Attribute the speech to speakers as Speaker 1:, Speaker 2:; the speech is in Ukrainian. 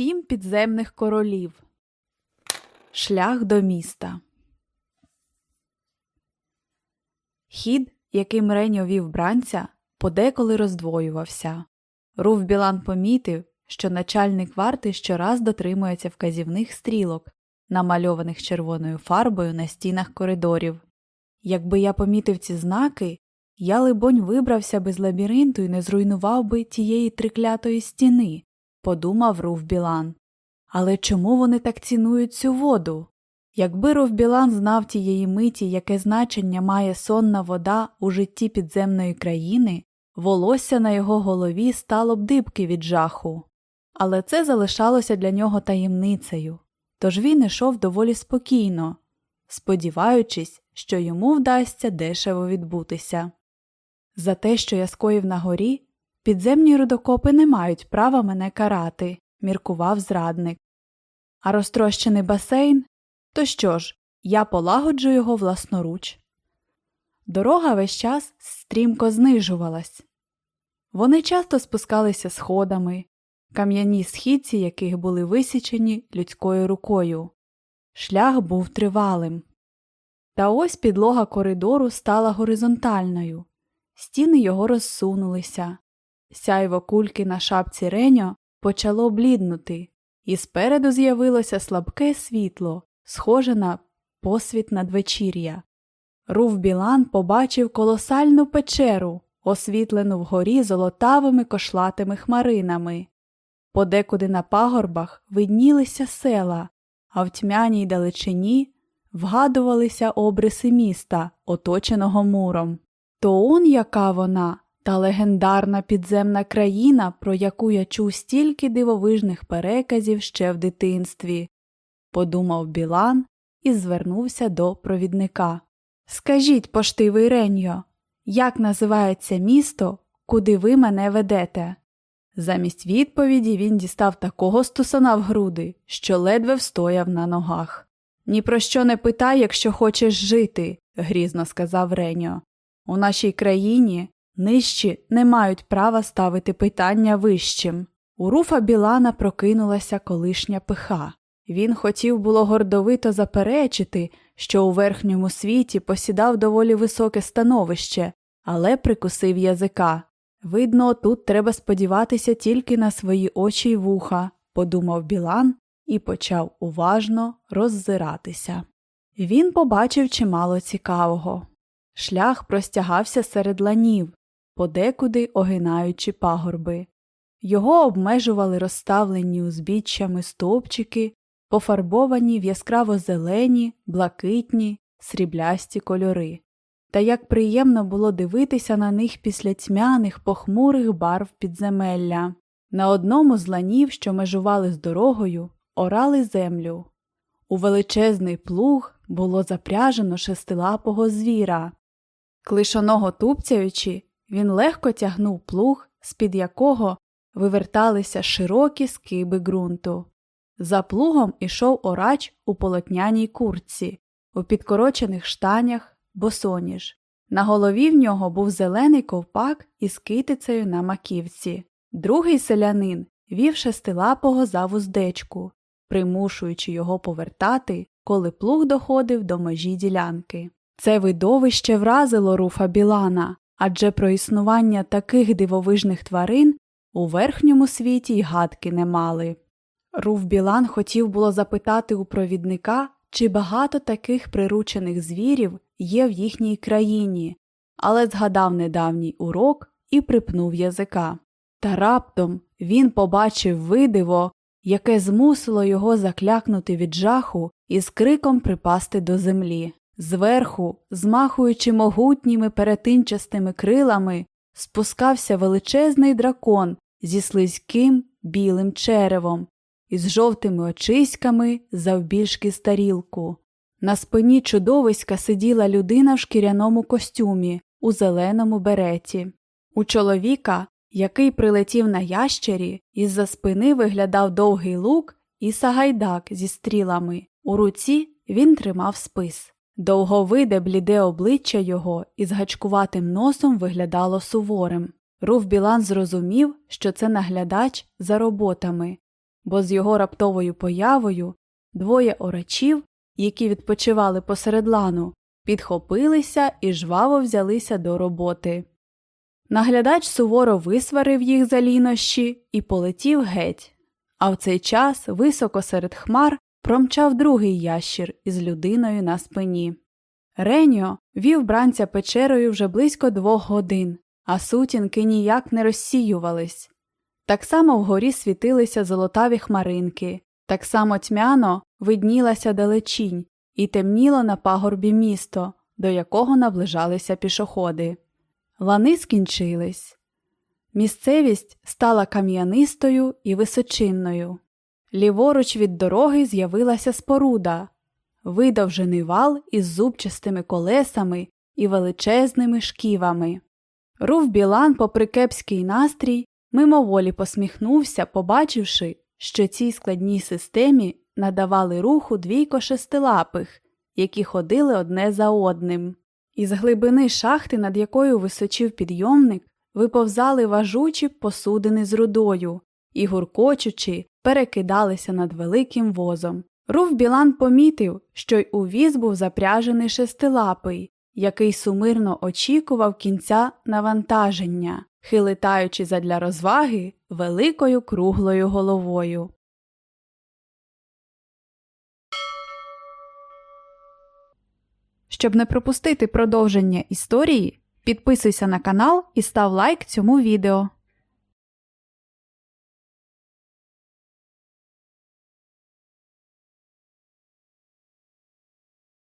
Speaker 1: Сім підземних королів. Шлях до міста. Хід, яким Реньо вів бранця, подеколи роздвоювався. Руф Білан помітив, що начальник варти щораз дотримується вказівних стрілок, намальованих червоною фарбою на стінах коридорів. Якби я помітив ці знаки, я, либонь, вибрався би з лабіринту і не зруйнував би тієї триклятої стіни, подумав Руф Білан. Але чому вони так цінують цю воду? Якби Руф Білан знав тієї миті, яке значення має сонна вода у житті підземної країни, волосся на його голові стало б дибки від жаху. Але це залишалося для нього таємницею, тож він ішов доволі спокійно, сподіваючись, що йому вдасться дешево відбутися. За те, що я скоїв на горі, підземні рудокопи не мають права мене карати, міркував зрадник. А розтрощений басейн то що ж, я полагоджу його власноруч. Дорога весь час стрімко знижувалась. Вони часто спускалися сходами, кам'яні східці яких були висічені людською рукою. Шлях був тривалим. Та ось підлога коридору стала горизонтальною, стіни його розсунулися, сяйво кульки на шапці Реньо почало бліднути, і спереду з'явилося слабке світло, схоже на посвіт надвечір'я. Рув Білан побачив колосальну печеру, освітлену вгорі золотавими кошлатими хмаринами. Подекуди на пагорбах виднілися села, а в тьмяній далечині вгадувалися обриси міста, оточеного муром. То он яка вона, та легендарна підземна країна, про яку я чув стільки дивовижних переказів ще в дитинстві, подумав Білан і звернувся до провідника. Скажіть, поштивий Реньо, як називається місто, куди ви мене ведете? Замість відповіді він дістав такого стусана в груди, що ледве встояв на ногах. Ні про що не питай, якщо хочеш жити, грізно сказав Реньо. У нашій країні нижчі не мають права ставити питання вищим. У руфа Білана прокинулася колишня пиха. Він хотів було гордовито заперечити, що у верхньому світі посідав доволі високе становище, але прикусив язика. Видно, тут треба сподіватися тільки на свої очі й вуха, подумав Білан і почав уважно роззиратися. Він побачив чимало цікавого. Шлях простягався серед ланів, подекуди огинаючи пагорби. Його обмежували розставлені узбіччями стовпчики, пофарбовані в яскраво зелені, блакитні, сріблясті кольори. Та як приємно було дивитися на них після тьмяних, похмурих барв підземелля. На одному з ланів, що межували з дорогою, орали землю. У величезний плуг було запряжено шестилапого звіра. Клишоного тупцяючи, він легко тягнув плуг, з-під якого виверталися широкі скиби ґрунту. За плугом ішоворач у полотняній куртці, у підкорочених штанях, босоніж. На голові в нього був зелений ковпак із китицею на маківці. Другий селянин вів шестилапого за вуздечку, примушуючи його повертати, коли плуг доходив до межі ділянки. Це видовище вразило руфа Білана, адже про існування таких дивовижних тварин у верхньому світі й гадки не мали. Руф Білан хотів було запитати у провідника, чи багато таких приручених звірів є в їхній країні, але згадав недавній урок і припнув язика. Та раптом він побачив видиво, яке змусило його заклякнути від жаху і з криком припасти до землі. Зверху, змахуючи могутніми перетинчастими крилами, спускався величезний дракон зі слизьким білим черевом із жовтими очиськами завбільшки старілку. На спині чудовиська сиділа людина в шкіряному костюмі у зеленому береті. У чоловіка, який прилетів на ящері, із за спини виглядав довгий лук і сагайдак зі стрілами. У руці він тримав спис. Довговиде бліде обличчя його із гачкуватим носом виглядало суворим. Руф Білан зрозумів, що це наглядач за роботами, бо з його раптовою появою двоє орачів, які відпочивали посеред лану, підхопилися і жваво взялися до роботи. Наглядач суворо висварив їх за лінощі і полетів геть, а в цей час високо серед хмар промчав другий ящір із людиною на спині. Реньо вів бранця печерою вже близько двох годин, а сутінки ніяк не розсіювались. Так само вгорі світилися золотаві хмаринки, так само тьмяно виднілася далечінь і темніло на пагорбі місто, до якого наближалися пішоходи. Лани скінчились. Місцевість стала кам'янистою і височинною. Ліворуч від дороги з'явилася споруда, видовжений вал із зубчастими колесами і величезними шківами. Рув Білан, попри кепський настрій, мимоволі посміхнувся, побачивши, що цій складній системі надавали руху двійко шестилапих, які ходили одне за одним. Із глибини шахти, над якою височив підйомник, виповзали важучі посудини з рудою і, гуркочучи, перекидалися над великим возом. Руф Білан помітив, що й у віз був запряжений шестилапий, який сумирно очікував кінця навантаження, хилитаючи задля розваги великою круглою головою. Щоб не пропустити продовження історії, підписуйся на канал і став лайк цьому відео.